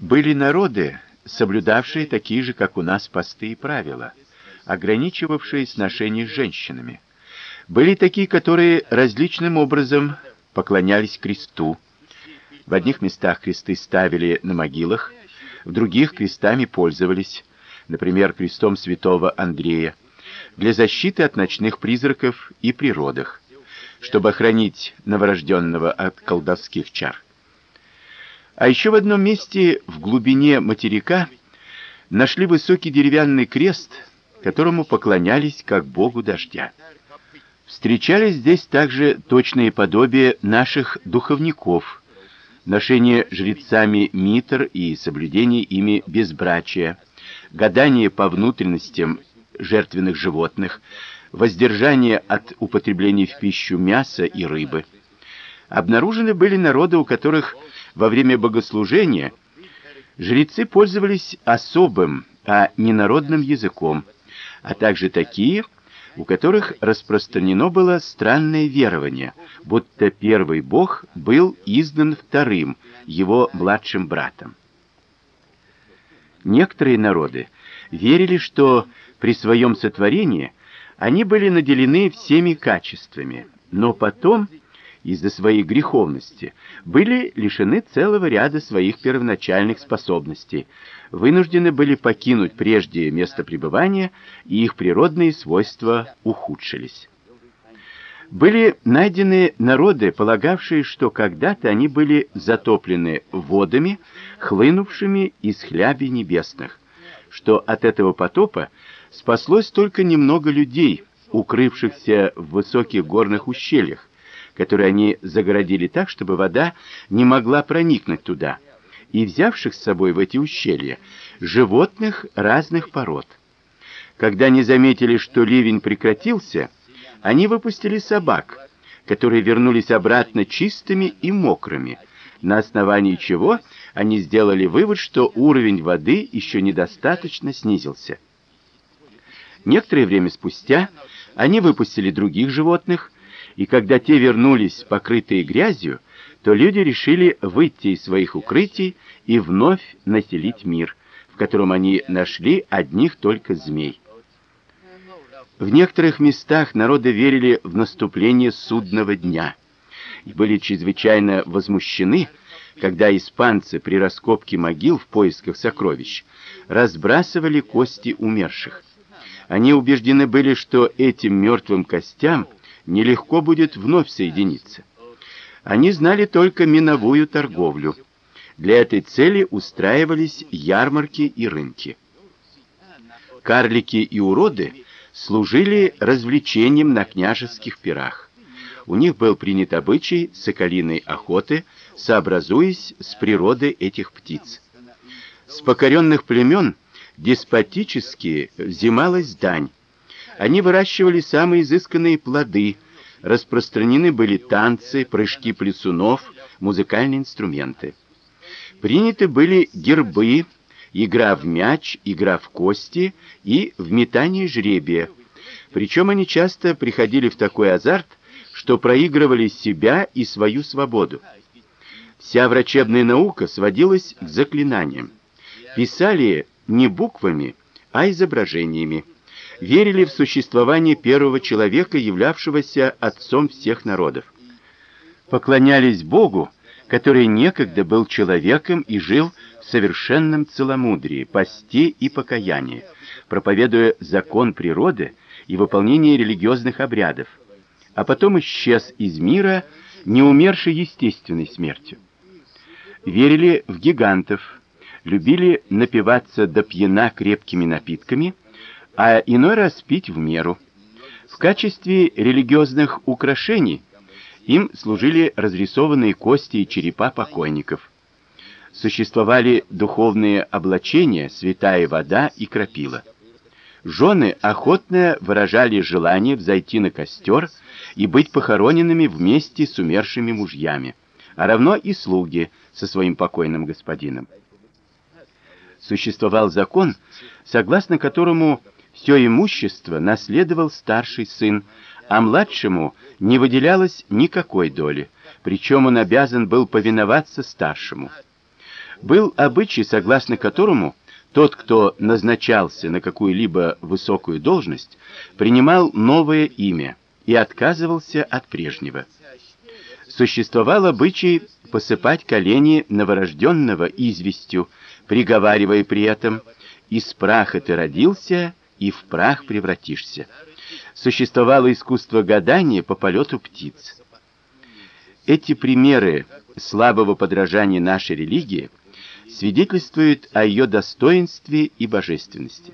Были народы, соблюдавшие такие же, как у нас, посты и правила, ограничивавшие сношения с женщинами. Были такие, которые различным образом поклонялись кресту. В одних местах кресты ставили на могилах, в других крестами пользовались, например, крестом святого Андрея, для защиты от ночных призраков и природах, чтобы охранить новорожденного от колдовских чар. А еще в одном месте в глубине материка нашли высокий деревянный крест, которому поклонялись как богу дождя. Встречались здесь также точные подобия наших духовников, ношение жрецами митр и соблюдение ими безбрачия, гадание по внутренностям жертвенных животных, воздержание от употребления в пищу мяса и рыбы. Обнаружены были народы, у которых во время богослужения жрецы пользовались особым, а не народным языком, а также такие, у которых распространено было странное верование, будто первый бог был изгнан вторым, его младшим братом. Некоторые народы верили, что при своем сотворении они были наделены всеми качествами, но потом из-за своей греховности были лишены целого ряда своих первоначальных способностей, вынуждены были покинуть прежде место пребывания, и их природные свойства ухудшились. Были найдены народы, полагавшие, что когда-то они были затоплены водами, хлынувшими из хляби небесных, что от этого потопа спаслось только немного людей, укрывшихся в высоких горных ущельях, которые они загородили так, чтобы вода не могла проникнуть туда, и взявших с собой в эти ущелья животных разных пород. Когда они заметили, что ливень прекратился, они выпустили собак, которые вернулись обратно чистыми и мокрыми, на основании чего они сделали вывод, что уровень воды еще недостаточно снизился. Некоторое время спустя они выпустили других животных, и когда те вернулись, покрытые грязью, то люди решили выйти из своих укрытий и вновь населить мир, в котором они нашли одних только змей. В некоторых местах народы верили в наступление судного дня и были чрезвычайно возмущены, когда испанцы при раскопке могил в поисках сокровищ разбрасывали кости умерших. Они убеждены были, что этим мертвым костям нелегко будет вновь соединиться. Они знали только миновую торговлю. Для этой цели устраивались ярмарки и рынки. Карлики и уроды служили развлечением на княжеских пирах. У них был принят обычай соколиной охоты, сообразуясь с природой этих птиц. С покоренных племен деспотически взималась дань. Они выращивали самые изысканные плоды, распространены были танцы, прыжки плесунов, музыкальные инструменты. Приняты были гербы, игра в мяч, игра в кости и в метание жребия. Причем они часто приходили в такой азарт, что проигрывали себя и свою свободу. Вся врачебная наука сводилась к заклинаниям. Писали не буквами, а изображениями. Верили в существование первого человека, являвшегося отцом всех народов. Поклонялись Богу, который некогда был человеком и жил в совершенном целомудрии, посте и покаянии, проповедуя закон природы и выполнение религиозных обрядов, а потом исчез из мира, не умерший естественной смертью. Верили в гигантов, любили напиваться до пьяна крепкими напитками, а иной раз пить в меру. В качестве религиозных украшений им служили разрисованные кости и черепа покойников. Существовали духовные облачения, святая вода и крапила. Жены охотно выражали желание взойти на костер и быть похороненными вместе с умершими мужьями, а равно и слуги со своим покойным господином существовал закон, согласно которому все имущество наследовал старший сын, а младшему не выделялось никакой доли, причем он обязан был повиноваться старшему. был обычай, согласно которому тот, кто назначался на какую-либо высокую должность, принимал новое имя и отказывался от прежнего. Существовал обычай посыпать колени новорожденного известью, приговаривая при этом: "Из праха ты родился, и в прах превратишься". Существовало искусство гадания по полету птиц. Эти примеры слабого подражания нашей религии свидетельствуют о ее достоинстве и божественности.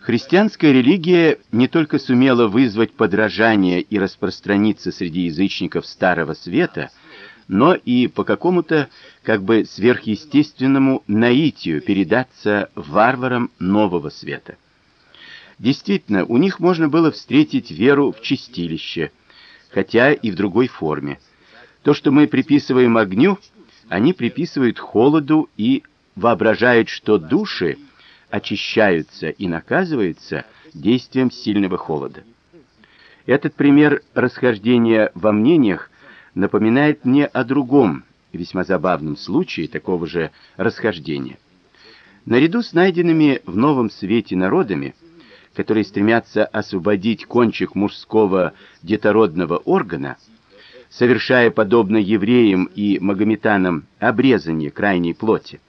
Христианская религия не только сумела вызвать подражание и распространиться среди язычников Старого Света, но и по какому-то как бы сверхъестественному наитию передаться варварам Нового Света. Действительно, у них можно было встретить веру в чистилище, хотя и в другой форме. То, что мы приписываем огню, они приписывают холоду и воображают, что души очищаются и наказываются действием сильного холода. Этот пример расхождения во мнениях напоминает мне о другом, весьма забавном случае такого же расхождения. Наряду с найденными в Новом Свете народами, которые стремятся освободить кончик мужского детородного органа, совершая подобно евреям и магометанам обрезание крайней плоти,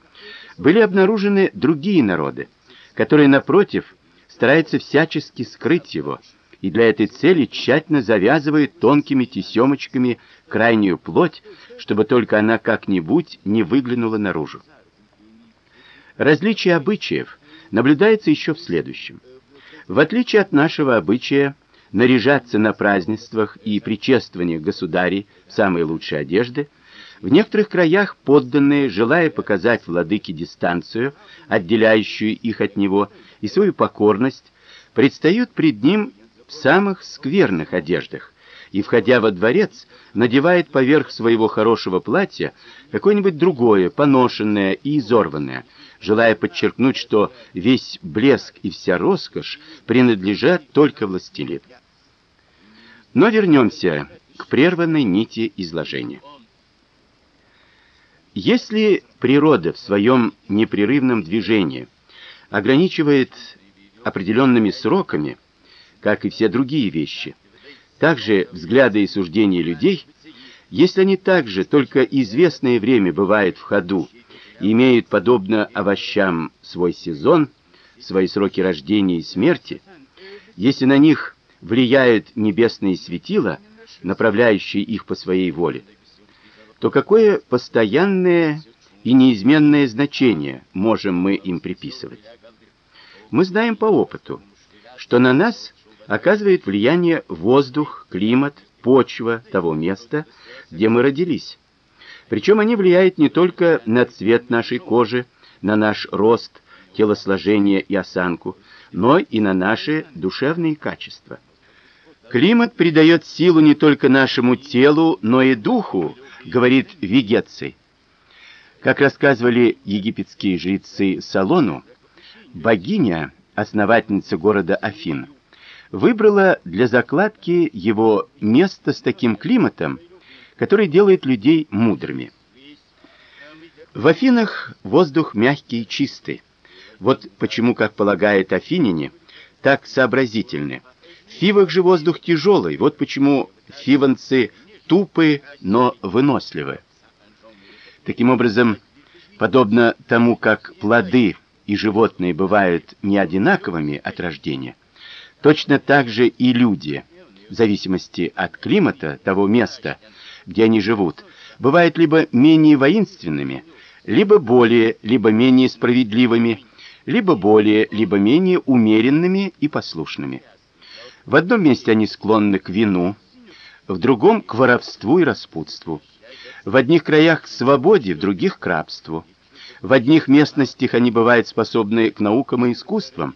были обнаружены другие народы, которые напротив стараются всячески скрыть его и для этой цели тщательно завязывают тонкими тесемочками крайнюю плоть, чтобы только она как-нибудь не выглянула наружу. Различие обычаев наблюдается еще в следующем. В отличие от нашего обычая наряжаться на празднествах и при чествованиях государей в самые лучшие одежды, в некоторых краях подданные, желая показать владыке дистанцию, отделяющую их от него, и свою покорность, предстают пред ним в самых скверных одеждах, и входя во дворец, надевает поверх своего хорошего платья какое-нибудь другое, поношенное и изорванное, желая подчеркнуть, что весь блеск и вся роскошь принадлежат только властелину. Но вернемся к прерванной нити изложения. Если природа в своем непрерывном движении ограничивает определенными сроками, как и все другие вещи, также взгляды и суждения людей, если они также только известное время бывают в ходу имеют подобно овощам свой сезон, свои сроки рождения и смерти, если на них влияют небесные светила, направляющие их по своей воле, то какое постоянное и неизменное значение можем мы им приписывать? Мы знаем по опыту, что на нас оказывает влияние воздух, климат, почва того места, где мы родились. Причем они влияют не только на цвет нашей кожи, на наш рост, телосложение и осанку, но и на наши душевные качества. Климат придает силу не только нашему телу, но и духу, говорит Вигеций. Как рассказывали египетские жрецы Салону, богиня, основательница города Афин, выбрала для закладки его место с таким климатом, который делает людей мудрыми. В Афинах воздух мягкий и чистый. Вот почему, как полагает афиняне, так сообразительны. В Фивах же воздух тяжелый, вот почему фиванцы тупы, но выносливы. Таким образом, подобно тому, как плоды и животные бывают не одинаковыми от рождения, точно так же и люди, в зависимости от климата того места, где они живут, бывают либо менее воинственными, либо более, либо менее справедливыми, либо более, либо менее умеренными и послушными. В одном месте они склонны к вину, в другом к воровству и распутству. В одних краях к свободе, в других к рабству. В одних местностях они бывают способны к наукам и искусствам,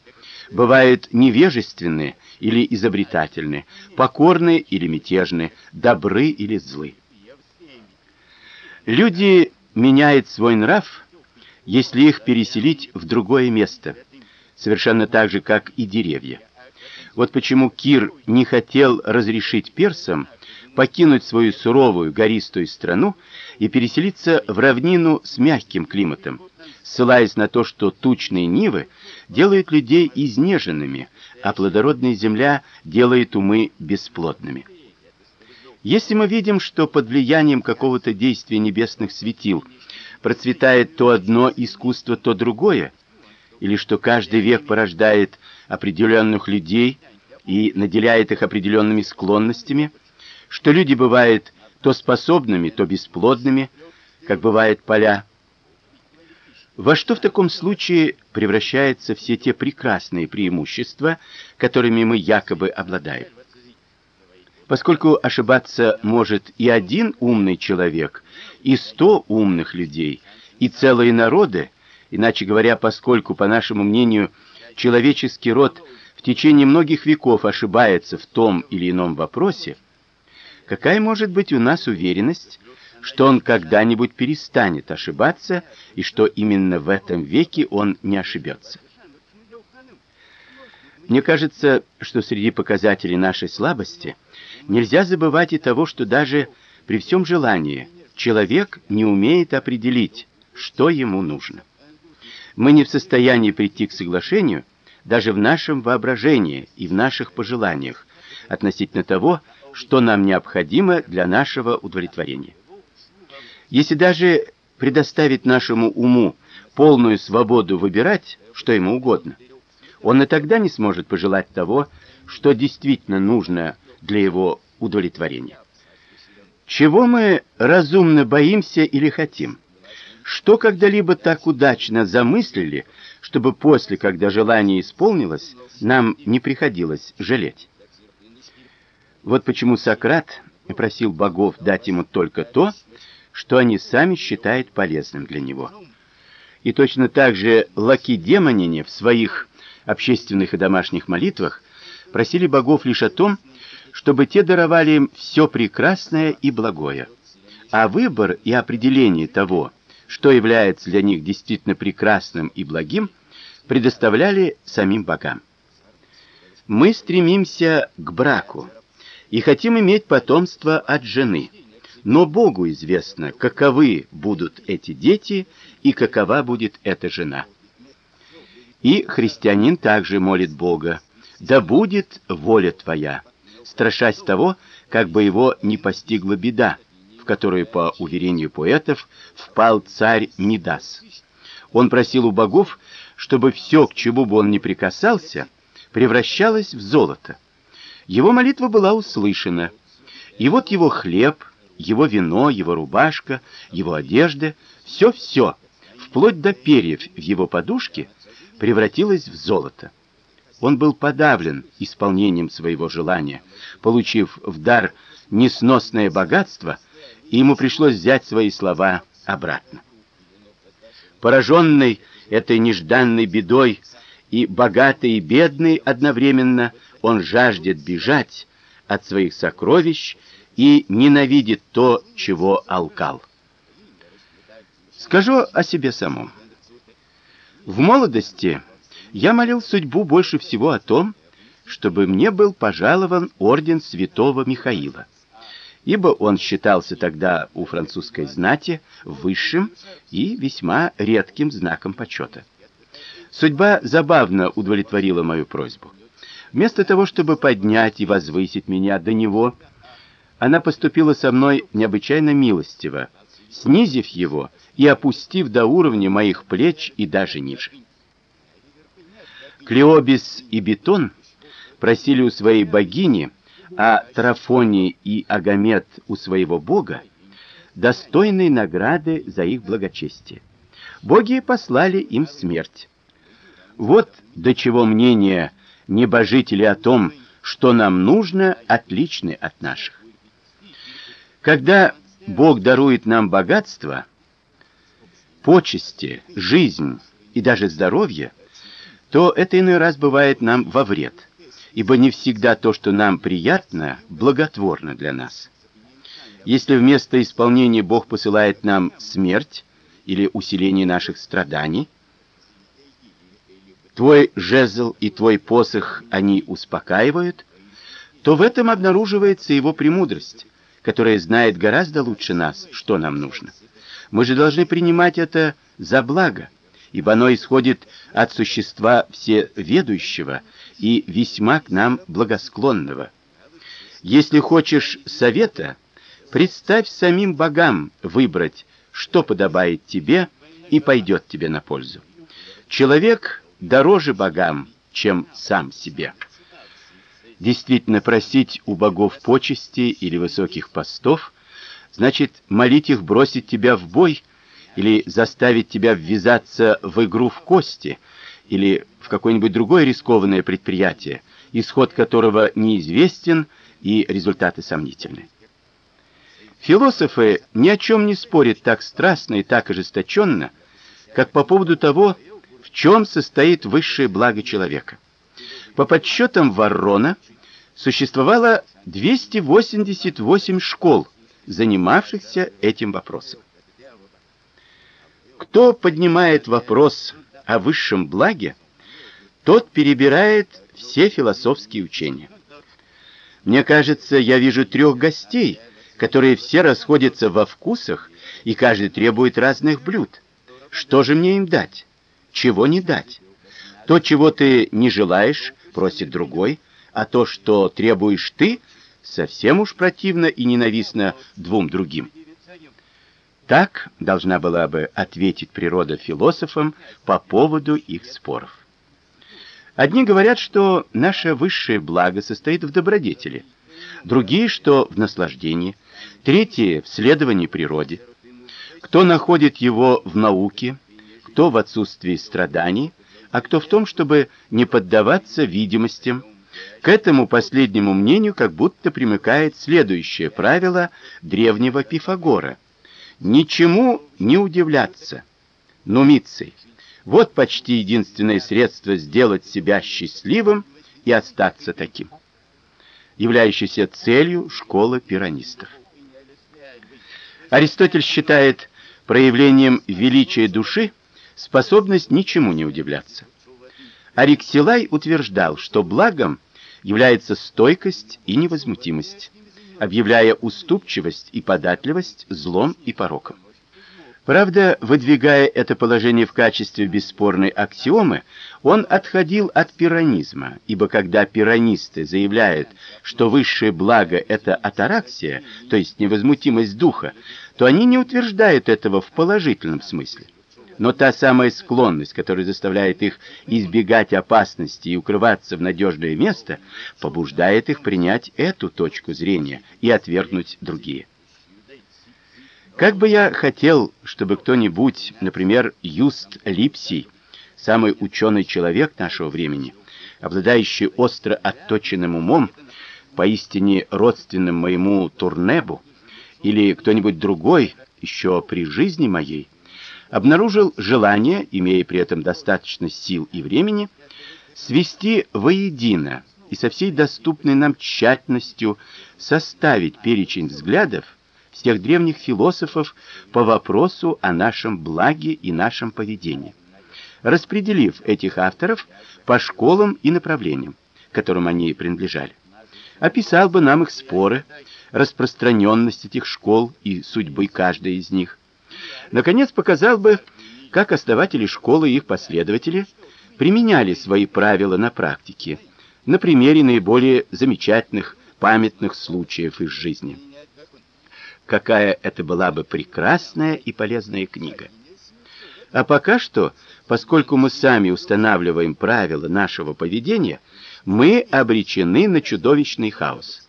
бывают невежественны или изобретательны, покорны или мятежны, добры или злы. Люди меняют свой нрав, если их переселить в другое место, совершенно так же, как и деревья. Вот почему Кир не хотел разрешить персам покинуть свою суровую гористую страну и переселиться в равнину с мягким климатом, ссылаясь на то, что тучные нивы делают людей изнеженными, а плодородная земля делает умы бесплодными. Если мы видим, что под влиянием какого-то действия небесных светил процветает то одно искусство, то другое, или что каждый век порождает определенных людей и наделяет их определенными склонностями, что люди бывают то способными, то бесплодными, как бывает поля. Во что в таком случае превращаются все те прекрасные преимущества, которыми мы якобы обладаем? Поскольку ошибаться может и один умный человек, и сто умных людей, и целые народы, иначе говоря, поскольку, по нашему мнению, человеческий род в течение многих веков ошибается в том или ином вопросе, какая может быть у нас уверенность, что он когда-нибудь перестанет ошибаться и что именно в этом веке он не ошибется? Мне кажется, что среди показателей нашей слабости нельзя забывать и того, что даже при всем желании человек не умеет определить, что ему нужно. Мы не в состоянии прийти к соглашению даже в нашем воображении и в наших пожеланиях относительно того, что нам необходимо для нашего удовлетворения. Если даже предоставить нашему уму полную свободу выбирать, что ему угодно, он и тогда не сможет пожелать того, что действительно нужно для его удовлетворения. Чего мы разумно боимся или хотим? Что когда-либо так удачно замыслили, чтобы после, когда желание исполнилось, нам не приходилось жалеть? Вот почему Сократ просил богов дать ему только то, что они сами считают полезным для него. И точно так же лакедемонине в своих общественных и домашних молитвах просили богов лишь о том, чтобы те даровали им все прекрасное и благое. А выбор и определение того, что является для них действительно прекрасным и благим, предоставляли самим богам. Мы стремимся к браку и хотим иметь потомство от жены. Но Богу известно, каковы будут эти дети и какова будет эта жена. И христианин также молит Бога: "Да будет воля твоя", страшась того, как бы его не постигла беда, в которую, по уверению поэтов, впал царь Мидас. Он просил у богов, чтобы все, к чему бы он ни прикасался, превращалось в золото. Его молитва была услышана. И вот его хлеб, его вино, его рубашка, его одежда, все все, вплоть до перьев в его подушке, превратилось в золото. Он был подавлен исполнением своего желания, получив в дар несносное богатство, и ему пришлось взять свои слова обратно. Пораженный этой нежданной бедой и богатый и бедный одновременно, он жаждет бежать от своих сокровищ и ненавидит то, чего алкал. Скажу о себе самом. В молодости я молил судьбу больше всего о том, чтобы мне был пожалован орден Святого Михаила, ибо он считался тогда у французской знати высшим и весьма редким знаком почета. Судьба забавно удовлетворила мою просьбу. Вместо того, чтобы поднять и возвысить меня до него, она поступила со мной необычайно милостиво, снизив его и опустив до уровня моих плеч и даже ниже. Клеобис и Бетон просили у своей богини, а Трафоний и Агамет у своего бога достойной награды за их благочестие. Боги послали им смерть. Вот до чего мнение небожителей о том, что нам нужно, отличны от наших. Когда Бог дарует нам богатство, почести, жизнь и даже здоровье, то это иной раз бывает нам во вред, ибо не всегда то, что нам приятно, благотворно для нас. Если вместо исполнения Бог посылает нам смерть или усиление наших страданий, твой жезл и твой посох они успокаивают, то в этом обнаруживается его премудрость, которая знает гораздо лучше нас, что нам нужно. Мы же должны принимать это за благо, ибо оно исходит от существа всеведущего и весьма к нам благосклонного. Если хочешь совета, представь самим богам выбрать, что подобает тебе и пойдет тебе на пользу. Человек дороже богам, чем сам себе. Действительно просить у богов почести или высоких постов значит молить их бросить тебя в бой или заставить тебя ввязаться в игру в кости или в какое-нибудь другое рискованное предприятие, исход которого неизвестен и результаты сомнительны. Философы ни о чем не спорят так страстно и так ожесточенно, как по поводу того, в чем состоит высшее благо человека. По подсчетам Варрона, существовало 288 школ, занимавшихся этим вопросом. Кто поднимает вопрос о высшем благе, тот перебирает все философские учения. Мне кажется, я вижу трех гостей, которые все расходятся во вкусах, и каждый требует разных блюд. Что же мне им дать? Чего не дать? То, чего ты не желаешь, просит другой, а то, что требуешь ты, совсем уж противно и ненавистно двум другим. Так должна была бы ответить природа философам по поводу их споров. Одни говорят, что наше высшее благо состоит в добродетели, другие, что в наслаждении, третьи в следовании природе. Кто находит его в науке, кто в отсутствии страданий, а кто в том, чтобы не поддаваться видимостям. К этому последнему мнению как будто примыкает следующее правило древнего Пифагора: ничему не удивляться. Нумицей. Вот почти единственное средство сделать себя счастливым и остаться таким, являющееся целью школы пиранистов. Аристотель считает проявлением величия души способность ничему не удивляться. Ариксилай утверждал, что благом является стойкость и невозмутимость, объявляя уступчивость и податливость злом и пороком. Правда, выдвигая это положение в качестве бесспорной аксиомы, он отходил от пиранизма, ибо когда пиранисты заявляют, что высшее благо это атараксия, то есть невозмутимость духа, то они не утверждают этого в положительном смысле. Но та самая склонность, которая заставляет их избегать опасности и укрываться в надежное место, побуждает их принять эту точку зрения и отвергнуть другие. Как бы я хотел, чтобы кто-нибудь, например, Юст Липсий, самый ученый человек нашего времени, обладающий остро отточенным умом, поистине родственным моему Турнебу, или кто-нибудь другой еще при жизни моей, обнаружил желание, имея при этом достаточно сил и времени, свести воедино и со всей доступной нам тщательностью составить перечень взглядов всех древних философов по вопросу о нашем благе и нашем поведении, распределив этих авторов по школам и направлениям, которым они принадлежали. Описал бы нам их споры, распространенность этих школ и судьбы каждой из них, Наконец, показал бы, как основатели школы и их последователи применяли свои правила на практике, на примере наиболее замечательных, памятных случаев из жизни. Какая это была бы прекрасная и полезная книга. А пока что, поскольку мы сами устанавливаем правила нашего поведения, мы обречены на чудовищный хаос.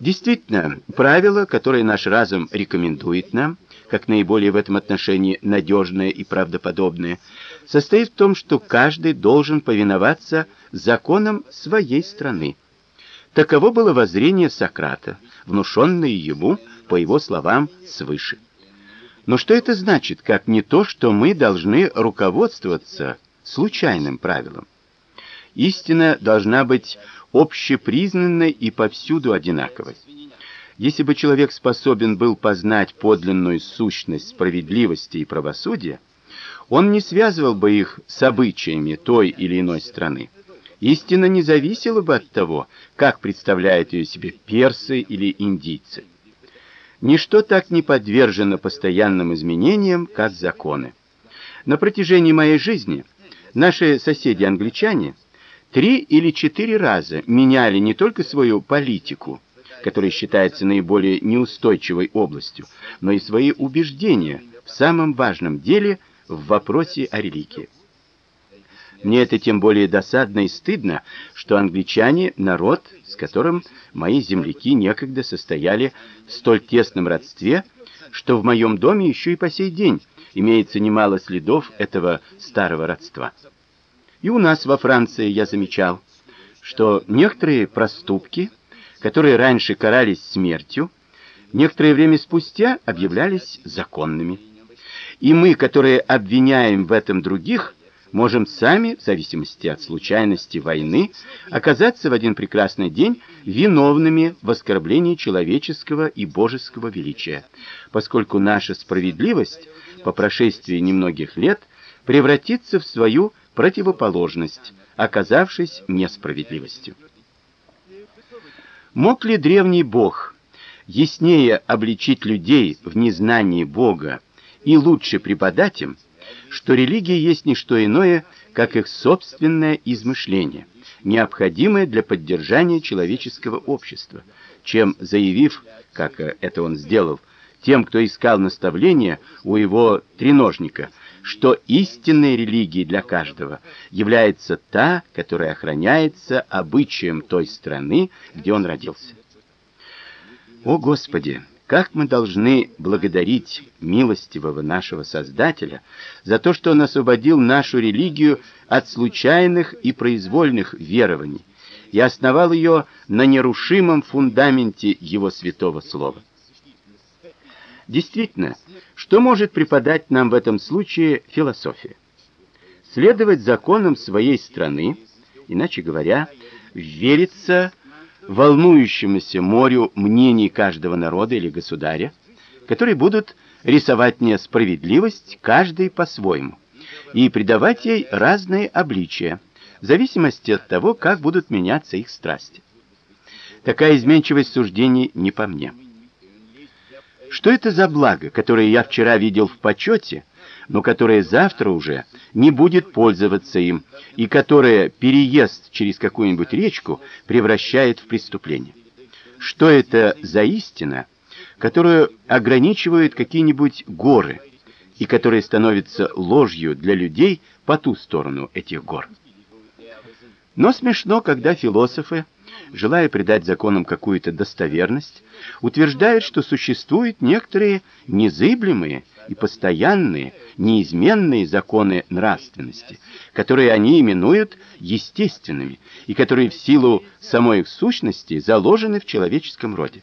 Действительно, правила, которые наш разум рекомендует нам, как наиболее в этом отношении надежное и правдоподобное, состоит в том, что каждый должен повиноваться законам своей страны. Таково было воззрение Сократа, внушенное ему, по его словам, свыше. Но что это значит, как не то, что мы должны руководствоваться случайным правилом? Истина должна быть общепризнанной и повсюду одинаковой. Если бы человек способен был познать подлинную сущность справедливости и правосудия, он не связывал бы их с обычаями той или иной страны. Истина не зависела бы от того, как представляют ее себе персы или индийцы. Ничто так не подвержено постоянным изменениям, как законы. На протяжении моей жизни наши соседи-англичане три или четыре раза меняли не только свою политику, которая считается наиболее неустойчивой областью, но и свои убеждения в самом важном деле в вопросе о религии. Мне это тем более досадно и стыдно, что англичане народ, с которым мои земляки некогда состояли в столь тесном родстве, что в моем доме еще и по сей день имеется немало следов этого старого родства. И у нас во Франции я замечал, что некоторые проступки, которые раньше карались смертью, некоторое время спустя объявлялись законными. И мы, которые обвиняем в этом других, можем сами, в зависимости от случайности войны, оказаться в один прекрасный день виновными в оскорблении человеческого и божеского величия, поскольку наша справедливость по прошествии немногих лет превратится в свою противоположность, оказавшись несправедливостью. Мог ли древний бог яснее обличить людей в незнании Бога и лучше преподать им, что религия есть не что иное, как их собственное измышление, необходимое для поддержания человеческого общества, чем заявив, как это он сделал, тем, кто искал наставления у его треножника, что истинной религией для каждого является та, которая охраняется обычаем той страны, где он родился. О, Господи, как мы должны благодарить милостивого нашего Создателя за то, что он освободил нашу религию от случайных и произвольных верований и основал ее на нерушимом фундаменте его святого слова. Действительно, что может преподать нам в этом случае философия? Следовать законам своей страны, иначе говоря, вериться волнующемуся морю мнений каждого народа или государя, которые будут рисовать мне справедливость каждый по-своему и придавать ей разные обличия, в зависимости от того, как будут меняться их страсти. Такая изменчивость суждений не по мне. Что это за благо, которое я вчера видел в почете, но которое завтра уже не будет пользоваться им, и которое переезд через какую-нибудь речку превращает в преступление. Что это за истина, которую ограничивают какие-нибудь горы, и которая становится ложью для людей по ту сторону этих гор? Но смешно, когда философы желая придать законам какую-то достоверность, утверждает, что существуют некоторые незыблемые и постоянные, неизменные законы нравственности, которые они именуют естественными и которые в силу самой их сущности заложены в человеческом роде.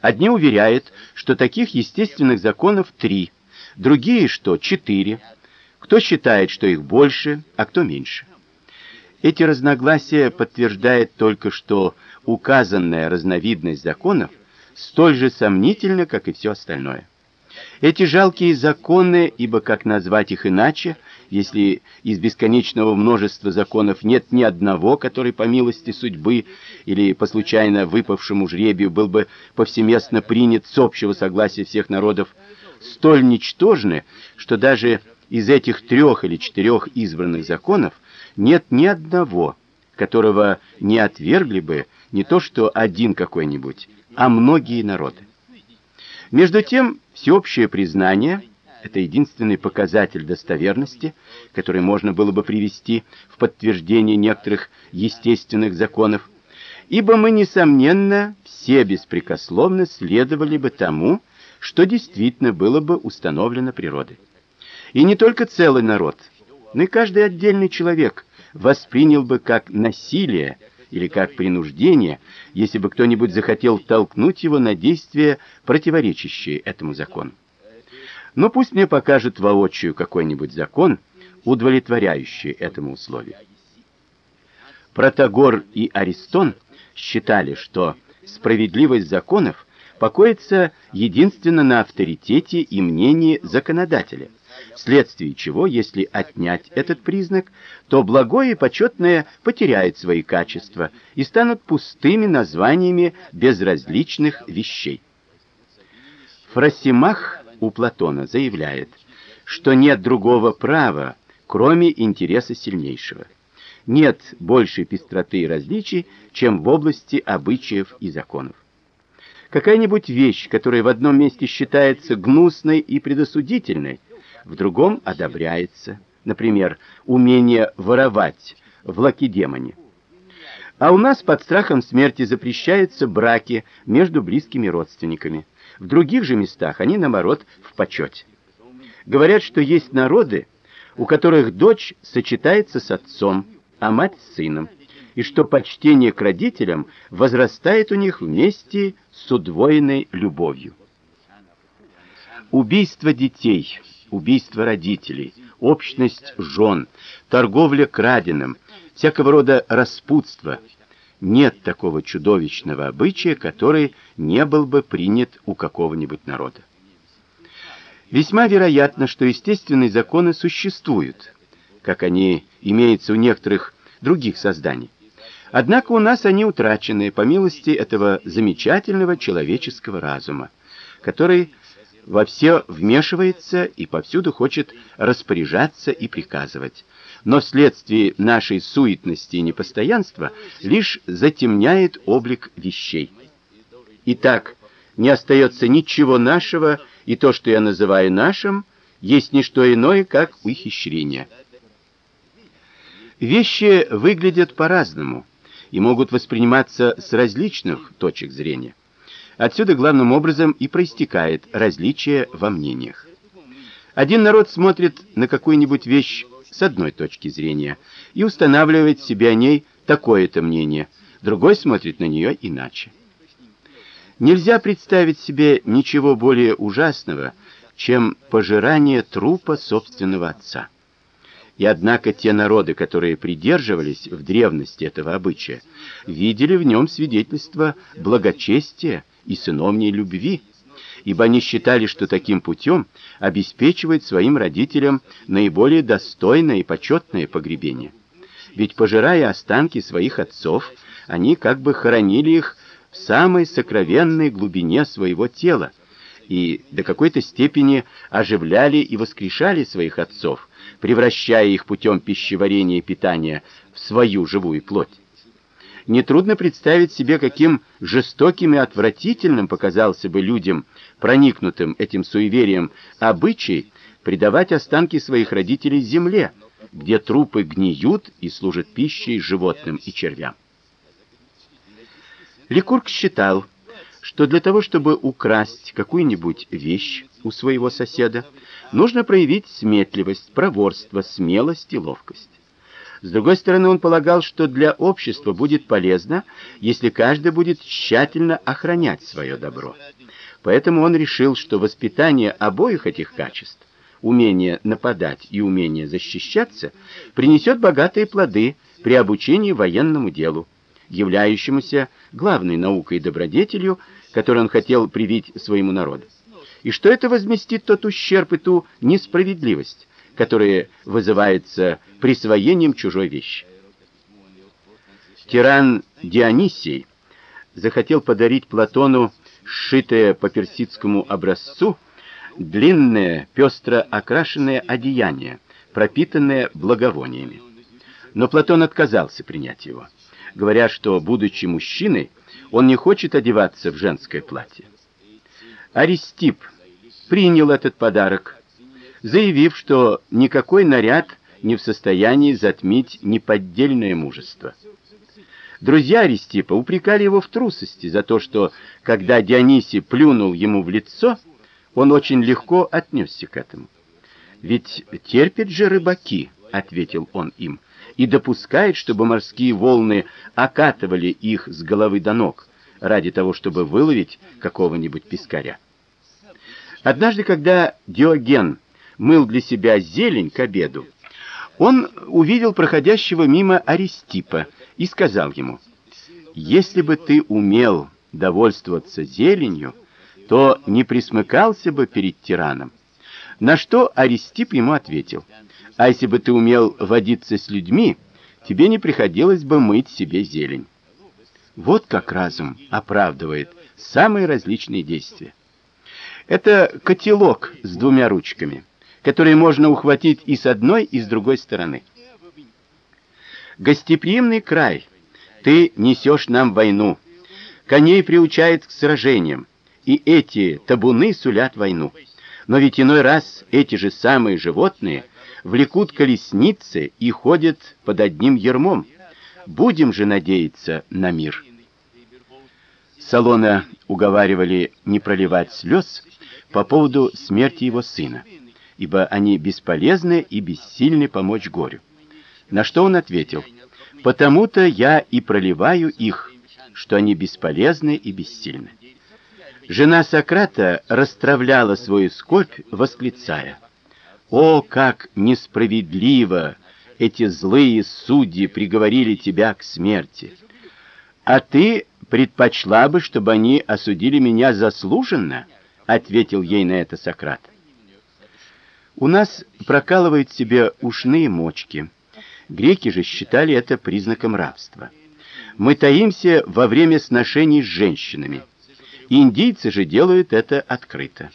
Одни уверяют, что таких естественных законов три, другие, что четыре. Кто считает, что их больше, а кто меньше. Эти разногласия подтверждает только что указанная разновидность законов столь же сомнительна, как и все остальное. Эти жалкие законы, ибо как назвать их иначе, если из бесконечного множества законов нет ни одного, который по милости судьбы или по случайно выпавшему жребию был бы повсеместно принят с общего согласия всех народов, столь ничтожны, что даже из этих трех или четырех избранных законов нет ни одного, которого не отвергли бы не то что один какой-нибудь, а многие народы. Между тем, всеобщее признание это единственный показатель достоверности, который можно было бы привести в подтверждение некоторых естественных законов, ибо мы несомненно все беспрекословно следовали бы тому, что действительно было бы установлено природой. И не только целый народ, но и каждый отдельный человек воспринял бы как насилие или как принуждение, если бы кто-нибудь захотел толкнуть его на действия, противоречащие этому закону. Но пусть мне покажет воочию какой-нибудь закон, удовлетворяющий этому условию. Протагор и Аристон считали, что справедливость законов покоится единственно на авторитете и мнении законодателя – вследствие чего, если отнять этот признак, то благое и почетное потеряет свои качества и станут пустыми названиями безразличных вещей. Фросимах у Платона заявляет, что нет другого права, кроме интереса сильнейшего. Нет большей пестроты и различий, чем в области обычаев и законов. Какая-нибудь вещь, которая в одном месте считается гнусной и предосудительной, в другом одобряется. Например, умение воровать в Лакедемоне. А у нас под страхом смерти запрещаются браки между близкими родственниками. В других же местах они наоборот в почете. Говорят, что есть народы, у которых дочь сочетается с отцом, а мать с сыном, и что почтение к родителям возрастает у них вместе с удвоенной любовью. Убийство детей, убийство родителей, общность жен, торговля краденым, всякого рода распутство. Нет такого чудовищного обычая, который не был бы принят у какого-нибудь народа. Весьма вероятно, что естественные законы существуют, как они имеются у некоторых других созданий. Однако у нас они утрачены по милости этого замечательного человеческого разума, который во все вмешивается и повсюду хочет распоряжаться и приказывать, но вследствие нашей суетности и непостоянства лишь затемняет облик вещей. Итак, не остается ничего нашего, и то, что я называю нашим, есть не что иное, как ухищрение. Вещи выглядят по-разному и могут восприниматься с различных точек зрения. Отсюда главным образом и проистекает различие во мнениях. Один народ смотрит на какую-нибудь вещь с одной точки зрения и устанавливает себе о ней такое-то мнение, другой смотрит на нее иначе. Нельзя представить себе ничего более ужасного, чем пожирание трупа собственного отца. И однако те народы, которые придерживались в древности этого обычая, видели в нем свидетельство благочестия и сыновней любви, ибо они считали, что таким путем обеспечивают своим родителям наиболее достойное и почетное погребение. Ведь пожирая останки своих отцов, они как бы хоронили их в самой сокровенной глубине своего тела и до какой-то степени оживляли и воскрешали своих отцов, превращая их путем пищеварения и питания в свою живую плоть. Нетрудно представить себе, каким жестоким и отвратительным показался бы людям, проникнутым этим суеверием, обычай предавать останки своих родителей земле, где трупы гниют и служат пищей животным и червям. Ликург считал, что для того, чтобы украсть какую-нибудь вещь у своего соседа, нужно проявить сметливость, проворство, смелость и ловкость. С другой стороны, он полагал, что для общества будет полезно, если каждый будет тщательно охранять свое добро. Поэтому он решил, что воспитание обоих этих качеств, умение нападать и умение защищаться, принесет богатые плоды при обучении военному делу являющемуся главной наукой и добродетелью, которую он хотел привить своему народу. И что это возместит тот ущерб и ту несправедливость, которая вызывается присвоением чужой вещи. Тиран Дионисий захотел подарить Платону сшитое по персидскому образцу длинное, пестро окрашенное одеяние, пропитанное благовониями. Но Платон отказался принять его говоря, что, будучи мужчиной, он не хочет одеваться в женское платье. Аристип принял этот подарок, заявив, что никакой наряд не в состоянии затмить неподдельное мужество. Друзья Аристипа упрекали его в трусости за то, что когда Дионисий плюнул ему в лицо, он очень легко отнесся к этому. Ведь терпят же рыбаки, ответил он им и допускает, чтобы морские волны окатывали их с головы до ног ради того, чтобы выловить какого-нибудь пескаря. Однажды, когда Диоген мыл для себя зелень к обеду, он увидел проходящего мимо Аристипа и сказал ему: "Если бы ты умел довольствоваться зеленью, то не присмыкался бы перед тираном". На что Аристип ему ответил: а если бы ты умел водиться с людьми, тебе не приходилось бы мыть себе зелень. Вот как разум оправдывает самые различные действия. Это котелок с двумя ручками, который можно ухватить и с одной, и с другой стороны. Гостеприимный край. Ты несешь нам войну. Коней приучает к сражениям, и эти табуны сулят войну. Но ведь иной раз эти же самые животные влекут колесницы и ходят под одним ярмом. Будем же надеяться на мир. Салона уговаривали не проливать слез по поводу смерти его сына, ибо они бесполезны и бессильны помочь горю. На что он ответил: "Потому-то я и проливаю их, что они бесполезны и бессильны". Жена Сократа расстравляла свою скорбь, восклицая: "О, как несправедливо эти злые судьи приговорили тебя к смерти! А ты предпочла бы, чтобы они осудили меня заслуженно?" ответил ей на это Сократ. У нас прокалывают себе ушные мочки. Греки же считали это признаком рабства. Мы таимся во время сношений с женщинами. Индийцы же делают это открыто.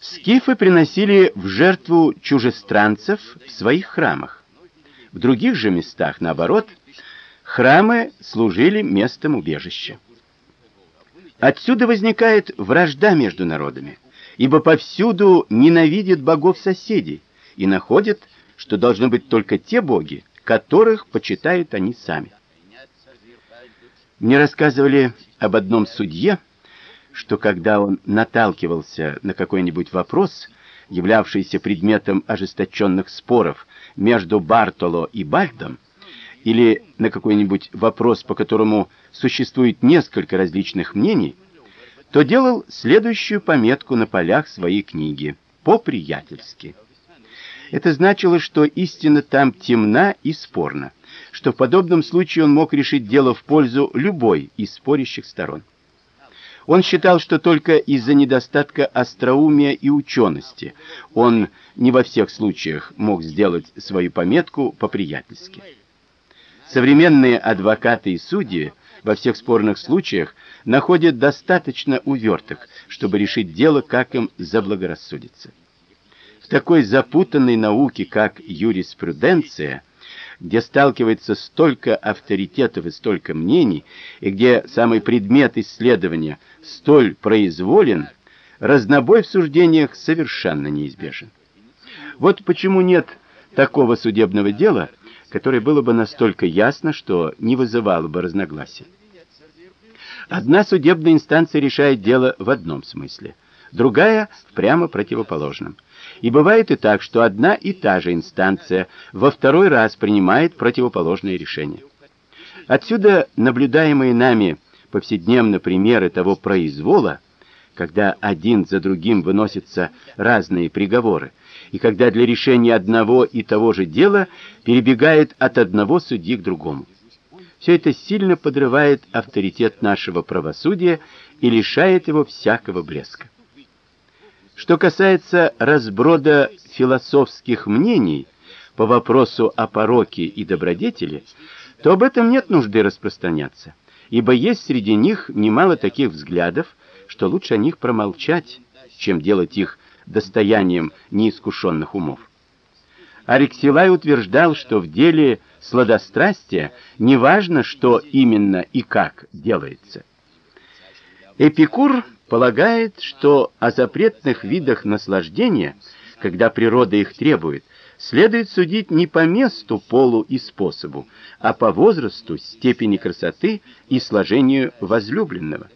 Скифы приносили в жертву чужестранцев в своих храмах. В других же местах, наоборот, храмы служили местом убежища. Отсюда возникает вражда между народами, ибо повсюду ненавидят богов соседей и находят, что должны быть только те боги, которых почитают они сами. Мне рассказывали об одном судье, что когда он наталкивался на какой-нибудь вопрос, являвшийся предметом ожесточенных споров между Бартоло и Бальдом, или на какой-нибудь вопрос, по которому существует несколько различных мнений, то делал следующую пометку на полях своей книги по-приятельски. Это значило, что истина там темна и спорна, что в подобном случае он мог решить дело в пользу любой из спорящих сторон. Он считал, что только из-за недостатка остроумия и учености он не во всех случаях мог сделать свою пометку по-приятельски. Современные адвокаты и судьи во всех спорных случаях находят достаточно уверток, чтобы решить дело, как им заблагорассудится. В такой запутанной науке, как юриспруденция, где сталкивается столько авторитетов и столько мнений, и где самый предмет исследования столь произволен, разнобой в суждениях совершенно неизбежен. Вот почему нет такого судебного дела, которое было бы настолько ясно, что не вызывало бы разногласий. Одна судебная инстанция решает дело в одном смысле, другая в прямо противоположном. И бывает и так, что одна и та же инстанция во второй раз принимает противоположное решение. Отсюда наблюдаемые нами повседневно примеры того произвола, когда один за другим выносятся разные приговоры, и когда для решения одного и того же дела перебегает от одного судьи к другому. Все это сильно подрывает авторитет нашего правосудия и лишает его всякого блеска. Что касается разброда философских мнений по вопросу о пороке и добродетели, то об этом нет нужды распространяться, ибо есть среди них немало таких взглядов, что лучше о них промолчать, чем делать их достоянием неискушенных умов. Алексилай утверждал, что в деле сладострастия неважно, что именно и как делается. Эпикур полагает, что о запретных видах наслаждения, когда природа их требует, следует судить не по месту, полу и способу, а по возрасту, степени красоты и сложению возлюбленного.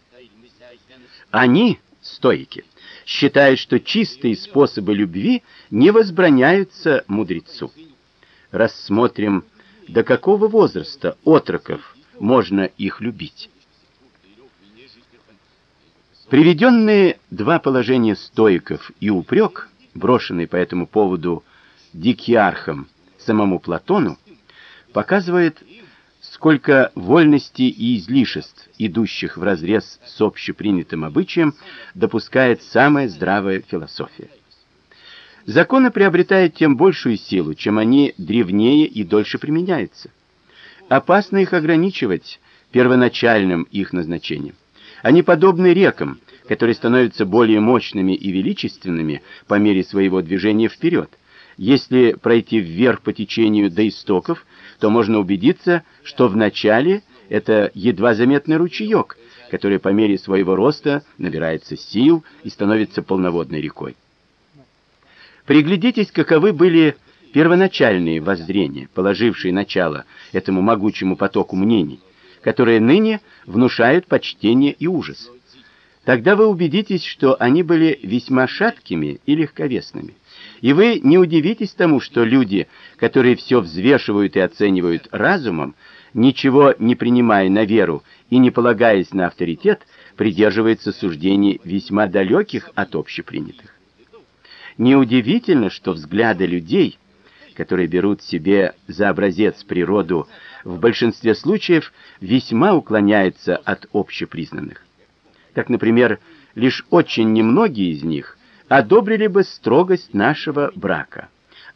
Они, стоики, считают, что чистые способы любви не возбраняются мудрецу. Рассмотрим, до какого возраста отроков можно их любить. Приведенные два положения стоиков и упрек, брошенный по этому поводу Дикиархом самому Платону, показывает, сколько вольности и излишеств, идущих вразрез с общепринятым обычаем, допускает самая здравая философия. Законы приобретают тем большую силу, чем они древнее и дольше применяются. Опасно их ограничивать первоначальным их назначением. Они подобны рекам, которые становятся более мощными и величественными по мере своего движения вперед. Если пройти вверх по течению до истоков, то можно убедиться, что в начале это едва заметный ручеек, который по мере своего роста набирается сил и становится полноводной рекой. Приглядитесь, каковы были первоначальные воззрения, положившие начало этому могучему потоку мнений, которые ныне внушают почтение и ужас. Тогда вы убедитесь, что они были весьма шаткими и легковесными. И вы не удивитесь тому, что люди, которые все взвешивают и оценивают разумом, ничего не принимая на веру и не полагаясь на авторитет, придерживаются суждений весьма далеких от общепринятых. Неудивительно, что взгляды людей, которые берут себе за образец природу, в большинстве случаев весьма уклоняются от общепризнанных. Так, например, лишь очень немногие из них одобрили бы строгость нашего брака,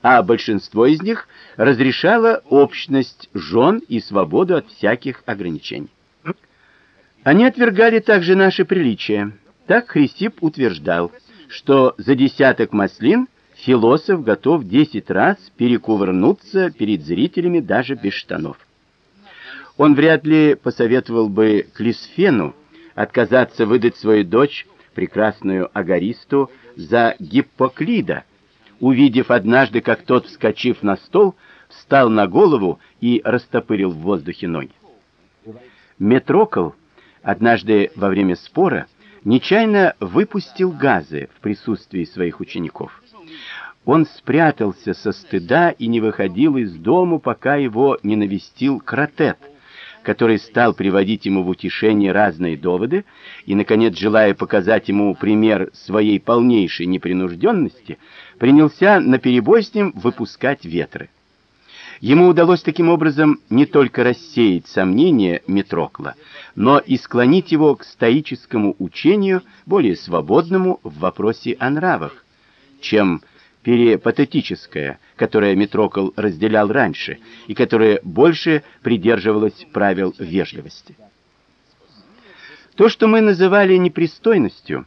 а большинство из них разрешало общность жен и свободу от всяких ограничений. Они отвергали также наши приличия. Так Хрисип утверждал, что за десяток маслин философ готов десять раз перекувырнуться перед зрителями даже без штанов. Он вряд ли посоветовал бы Клисфену отказаться выдать свою дочь, прекрасную Агаристу, за Гиппоклида, увидев однажды, как тот, вскочив на стол, встал на голову и растопырил в воздухе ноги. Метрокл однажды во время спора нечаянно выпустил газы в присутствии своих учеников. Он спрятался со стыда и не выходил из дому, пока его не навестил Кратет, который стал приводить ему в утешение разные доводы и наконец, желая показать ему пример своей полнейшей непринужденности, принялся наперебой с ним выпускать ветры. Ему удалось таким образом не только рассеять сомнения Метрокла, но и склонить его к стоическому учению, более свободному в вопросе о нравах, чем перипатетическое, которое Метрокл разделял раньше и которое больше придерживалось правил вежливости. То, что мы называли непристойностью,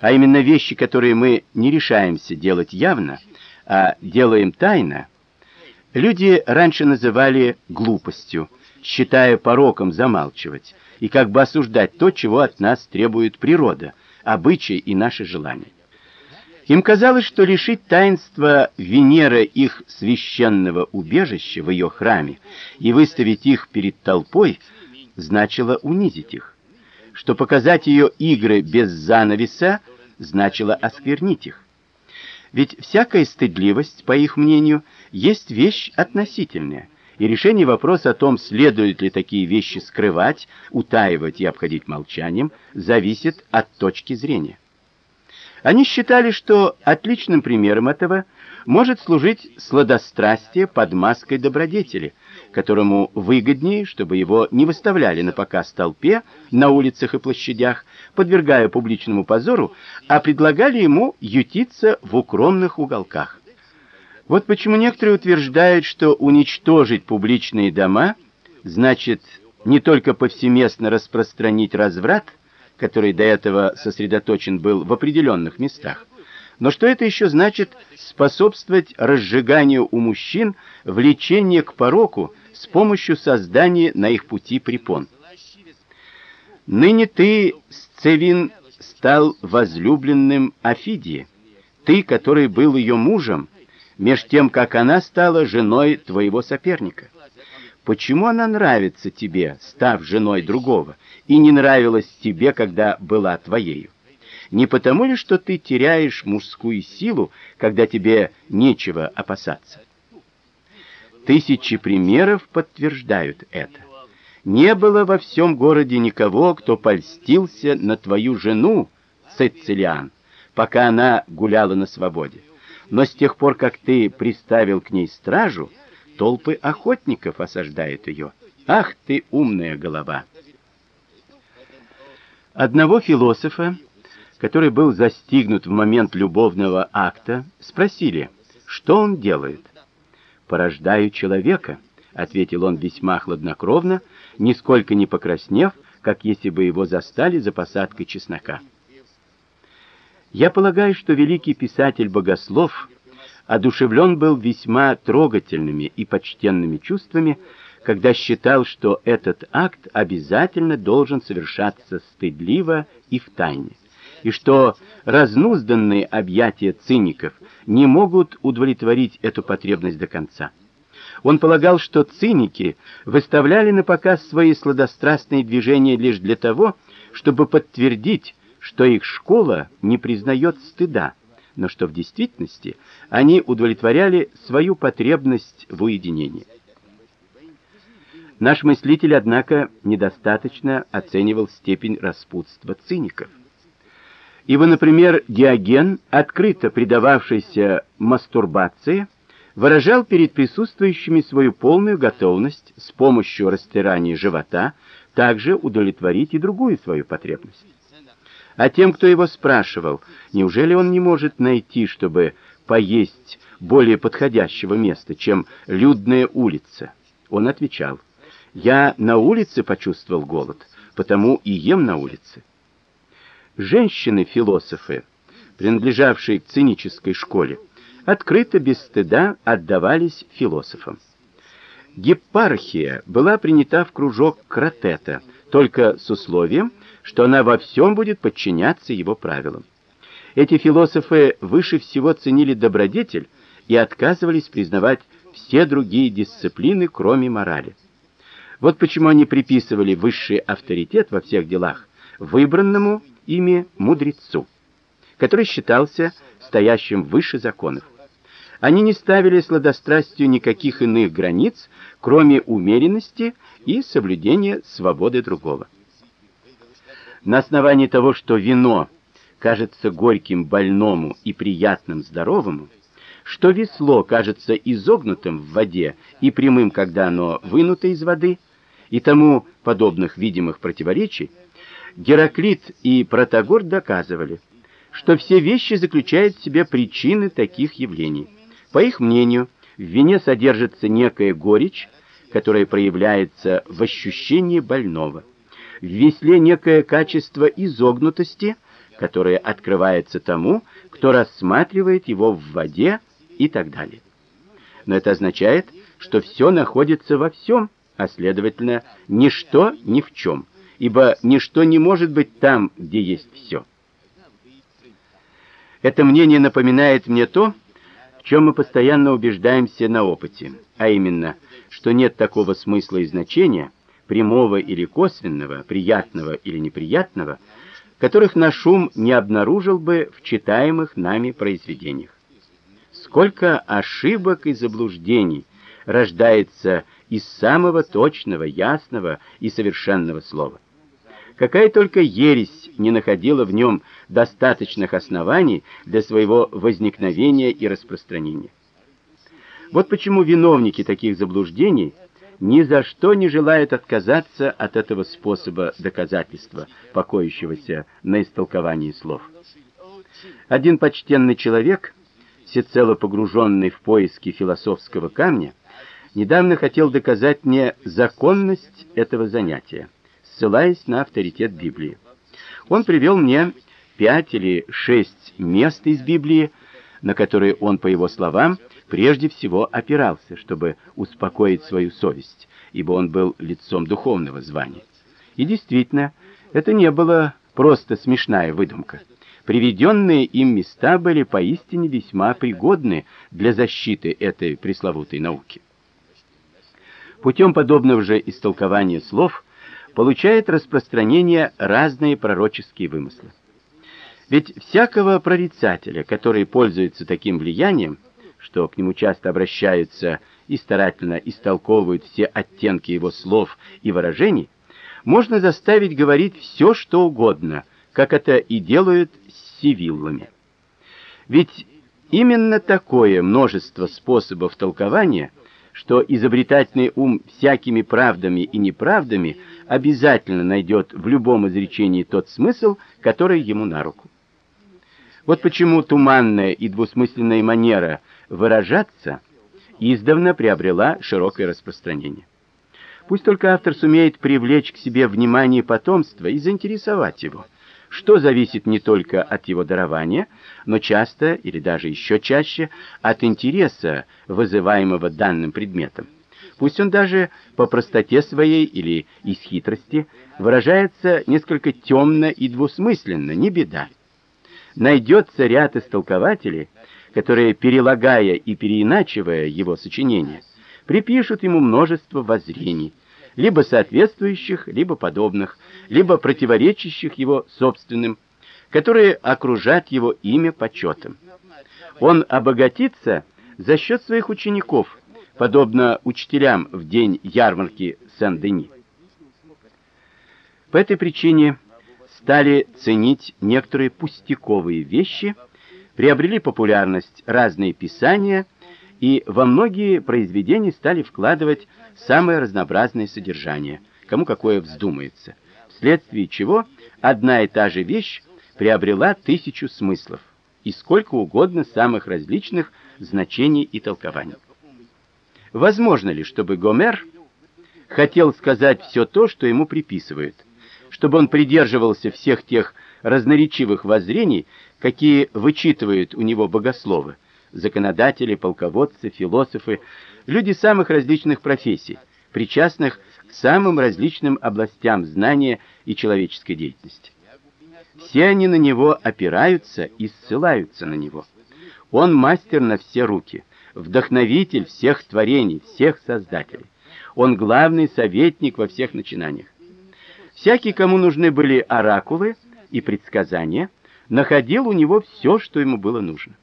а именно вещи, которые мы не решаемся делать явно, а делаем тайно, люди раньше называли глупостью, считая пороком замалчивать и как бы осуждать то, чего от нас требует природа, обычаи и наши желания. Им казалось, что лишить таинства Венеры их священного убежища в ее храме и выставить их перед толпой значило унизить их, что показать ее игры без занавеса значило осквернить их. Ведь всякая стыдливость, по их мнению, есть вещь относительная, и решение вопроса о том, следует ли такие вещи скрывать, утаивать и обходить молчанием, зависит от точки зрения. Они считали, что отличным примером этого может служить сладострастие под маской добродетели, которому выгоднее, чтобы его не выставляли на показ толпе на улицах и площадях, подвергая публичному позору, а предлагали ему ютиться в укромных уголках. Вот почему некоторые утверждают, что уничтожить публичные дома значит не только повсеместно распространить разврат, который до этого сосредоточен был в определенных местах. Но что это еще значит способствовать разжиганию у мужчин влечения к пороку с помощью создания на их пути препон? Ныне ты, Сцевин, стал возлюбленным Афидии, ты, который был ее мужем, меж тем как она стала женой твоего соперника. Почему она нравится тебе, став женой другого, и не нравилась тебе, когда была твоею? Не потому ли, что ты теряешь мужскую силу, когда тебе нечего опасаться? Тысячи примеров подтверждают это. Не было во всем городе никого, кто польстился на твою жену, Цицилиан, пока она гуляла на свободе. Но с тех пор, как ты приставил к ней стражу, толпы охотников осаждают ее. Ах ты умная голова. Одного философа, который был застигнут в момент любовного акта, спросили: "Что он делает?" "Порождаю человека", ответил он весьма хладнокровно, нисколько не покраснев, как если бы его застали за посадкой чеснока. Я полагаю, что великий писатель-богослов одушевлен был весьма трогательными и почтенными чувствами, когда считал, что этот акт обязательно должен совершаться стыдливо и в тайне, и что разнузданные объятия циников не могут удовлетворить эту потребность до конца. Он полагал, что циники выставляли на показ свои сладострастные движения лишь для того, чтобы подтвердить, что их школа не признает стыда, но что в действительности они удовлетворяли свою потребность в уединении. Наш мыслитель, однако, недостаточно оценивал степень распутства циников. Ибо, например, Диоген, открыто предававшийся мастурбации, выражал перед присутствующими свою полную готовность с помощью растирания живота также удовлетворить и другую свою потребность. А тем, кто его спрашивал, неужели он не может найти, чтобы поесть более подходящего места, чем людная улица, он отвечал: "Я на улице почувствовал голод, потому и ем на улице". Женщины-философы, принадлежавшие к цинической школе, открыто без стыда отдавались философам. Гиппархия была принята в кружок Кратета, только с условием, что она во всем будет подчиняться его правилам. Эти философы выше всего ценили добродетель и отказывались признавать все другие дисциплины, кроме морали. Вот почему они приписывали высший авторитет во всех делах выбранному ими мудрецу, который считался стоящим выше законов. Они не ставили сладострастию никаких иных границ, кроме умеренности и соблюдения свободы другого. На основании того, что вино кажется горьким больному и приятным здоровому, что весло кажется изогнутым в воде и прямым, когда оно вынуто из воды, и тому подобных видимых противоречий, Гераклит и Протагор доказывали, что все вещи заключают в себе причины таких явлений. По их мнению, в вине содержится некая горечь, которая проявляется в ощущении больного. В весле некое качество изогнутости, которое открывается тому, кто рассматривает его в воде и так далее. Но это означает, что все находится во всем, а следовательно, ничто ни в чем, ибо ничто не может быть там, где есть все. Это мнение напоминает мне то, чем мы постоянно убеждаемся на опыте, а именно, что нет такого смысла и значения, прямого или косвенного, приятного или неприятного, которых наш ум не обнаружил бы в читаемых нами произведениях. Сколько ошибок и заблуждений рождается из самого точного, ясного и совершенного слова. Какая только ересь не находила в нем достаточных оснований для своего возникновения и распространения. Вот почему виновники таких заблуждений ни за что не желают отказаться от этого способа доказательства, покоящегося на истолковании слов. Один почтенный человек, всецело погруженный в поиски философского камня, недавно хотел доказать мне законность этого занятия ссылаясь на авторитет Библии. Он привел мне пять или шесть мест из Библии, на которые он, по его словам, прежде всего опирался, чтобы успокоить свою совесть, ибо он был лицом духовного звания. И действительно, это не было просто смешная выдумка. Приведенные им места были поистине весьма пригодны для защиты этой пресловутой науки. Путем подобного же истолкования слов получает распространение разные пророческие вымыслы. Ведь всякого прорицателя, который пользуется таким влиянием, что к нему часто обращаются и старательно истолковывают все оттенки его слов и выражений, можно заставить говорить все, что угодно, как это и делают с сивиллами. Ведь именно такое множество способов толкования – что изобретательный ум всякими правдами и неправдами обязательно найдет в любом изречении тот смысл, который ему на руку. Вот почему туманная и двусмысленная манера выражаться издавна приобрела широкое распространение. Пусть только автор сумеет привлечь к себе внимание потомства и заинтересовать его. что зависит не только от его дарования, но часто или даже еще чаще от интереса, вызываемого данным предметом. Пусть он даже по простоте своей или из хитрости выражается несколько темно и двусмысленно, не беда. Найдется ряд истолкователей, которые, перелагая и переиначивая его сочинения, припишут ему множество воззрений, либо соответствующих, либо подобных, либо противоречащих его собственным, которые окружат его имя почетом. Он обогатится за счет своих учеников, подобно учителям в день ярмарки Сен-Дени. По этой причине стали ценить некоторые пустяковые вещи, приобрели популярность разные писания и во многие произведения стали вкладывать самое разнообразное содержание, кому какое вздумается, вследствие чего одна и та же вещь приобрела тысячу смыслов и сколько угодно самых различных значений и толкований. Возможно ли, чтобы Гомер хотел сказать все то, что ему приписывают, чтобы он придерживался всех тех разноречивых воззрений, какие вычитывают у него богословы, законодатели, полководцы, философы, люди самых различных профессий, причастных к самым различным областям знания и человеческой деятельности. Все они на него опираются и ссылаются на него. Он мастер на все руки, вдохновитель всех творений, всех создателей. Он главный советник во всех начинаниях. Всякий, кому нужны были оракулы и предсказания, находил у него все, что ему было нужно.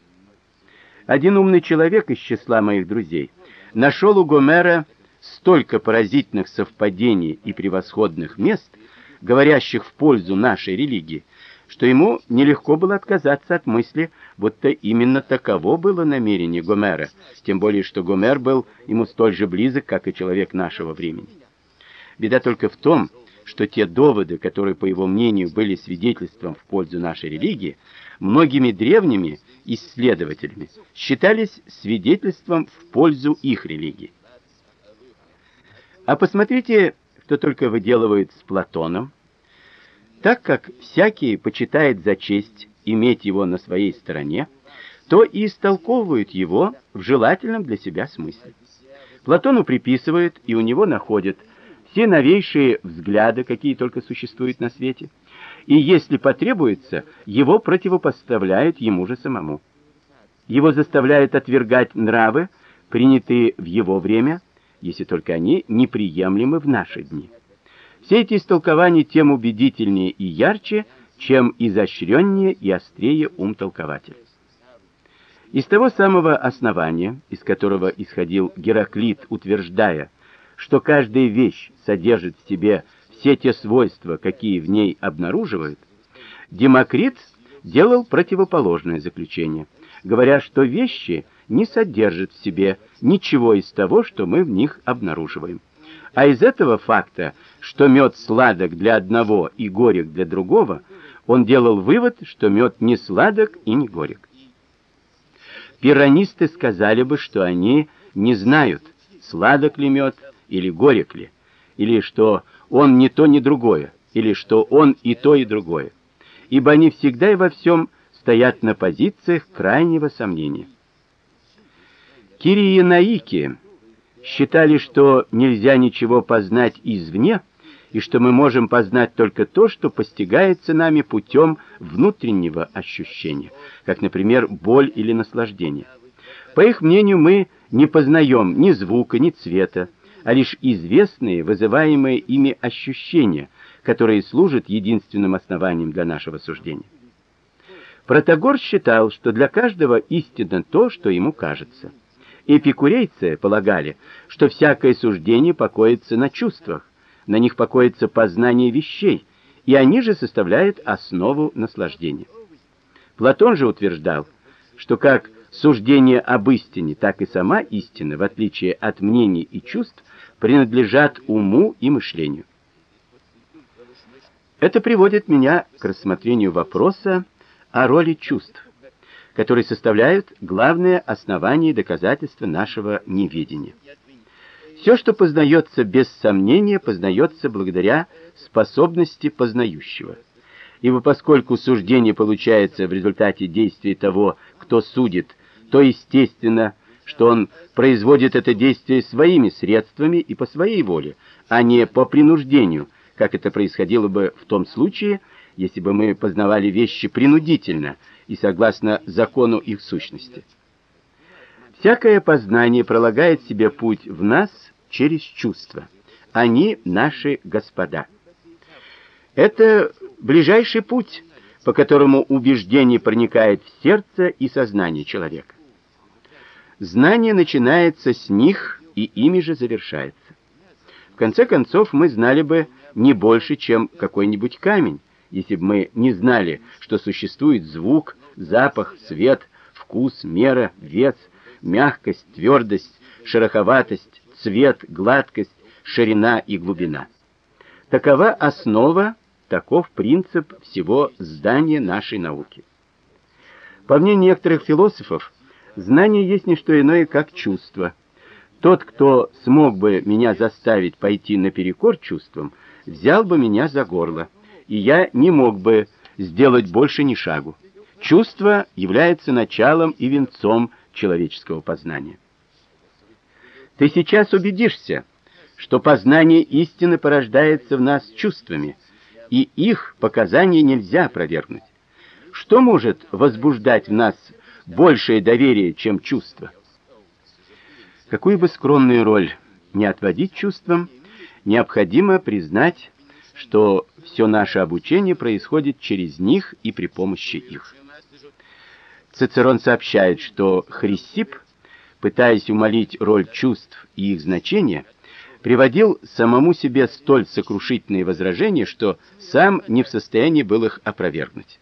Один умный человек из числа моих друзей нашел у Гомера столько поразительных совпадений и превосходных мест, говорящих в пользу нашей религии, что ему нелегко было отказаться от мысли, будто именно таково было намерение Гомера, тем более что Гомер был ему столь же близок, как и человек нашего времени. Беда только в том, что те доводы, которые, по его мнению, были свидетельством в пользу нашей религии, многими древними исследователями считались свидетельством в пользу их религии. А посмотрите, что только выделывает с Платоном, так как всякий почитает за честь иметь его на своей стороне, то и истолковывают его в желательном для себя смысле. Платону приписывают и у него находят все новейшие взгляды, какие только существуют на свете, и если потребуется, его противопоставляют ему же самому. Его заставляют отвергать нравы, принятые в его время, если только они неприемлемы в наши дни. Все эти истолкования тем убедительнее и ярче, чем изощреннее и острее ум толкователя. Из того самого основания, из которого исходил Гераклит, утверждая, что каждая вещь содержит в себе все те свойства, какие в ней обнаруживает, Демокрит делал противоположное заключение, говоря, что вещи не содержат в себе ничего из того, что мы в них обнаруживаем. А из этого факта, что мед сладок для одного и горек для другого, он делал вывод, что мед не сладок и не горек. Пиранисты сказали бы, что они не знают, сладок ли мед или горек ли, или что он не то, ни другое, или что он и то, и другое. Ибо они всегда и во всем стоят на позициях крайнего сомнения. Кирии Наики считали, что нельзя ничего познать извне, и что мы можем познать только то, что постигается нами путем внутреннего ощущения, как, например, боль или наслаждение. По их мнению, мы не познаем ни звука, ни цвета, а лишь известные, вызываемые ими ощущения, которые служат единственным основанием для нашего суждения. Протагор считал, что для каждого истинно то, что ему кажется. Эпикурейцы полагали, что всякое суждение покоится на чувствах, на них покоится познание вещей, и они же составляют основу наслаждения. Платон же утверждал, что как суждение об истине, так и сама истина, в отличие от мнений и чувств, принадлежат уму и мышлению. Это приводит меня к рассмотрению вопроса о роли чувств которые составляют главное основание и доказательство нашего неведения. Все, что познается без сомнения, познается благодаря способности познающего. Ибо поскольку суждение получается в результате действия того, кто судит, то естественно, что он производит это действие своими средствами и по своей воле, а не по принуждению, как это происходило бы в том случае, если бы мы познавали вещи принудительно и согласно закону их сущности. Всякое познание пролагает себе путь в нас через чувства. Они наши господа. Это ближайший путь, по которому убеждение проникает в сердце и сознание человека. Знание начинается с них и ими же завершается. В конце концов, мы знали бы не больше, чем какой-нибудь камень, если бы мы не знали, что существует звук, запах, свет, вкус, мера, вес, мягкость, твердость, шероховатость, цвет, гладкость, ширина и глубина. Такова основа, таков принцип всего здания нашей науки. По мнению некоторых философов, знание есть не что иное, как чувство. Тот, кто смог бы меня заставить пойти наперекор чувствам, взял бы меня за горло, и я не мог бы сделать больше ни шагу. Чувство является началом и венцом человеческого познания. Ты сейчас убедишься, что познание истины порождается в нас чувствами, и их показания нельзя опровергнуть. Что может возбуждать в нас большее доверие, чем чувство? Какую бы скромную роль не отводить чувствам, необходимо признать, что все наше обучение происходит через них и при помощи их. Цицерон сообщает, что Хрисип, пытаясь умолить роль чувств и их значение, приводил самому себе столь сокрушительные возражения, что сам не в состоянии был их опровергнуть.